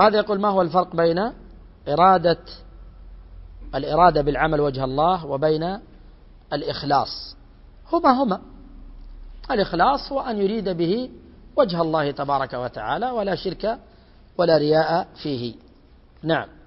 هذا يقول ما هو الفرق بين إرادة الإرادة بالعمل وجه الله وبين الإخلاص؟ هما هما. الإخلاص هو أن يريد به وجه الله تبارك وتعالى ولا شرك ولا رياء فيه. نعم.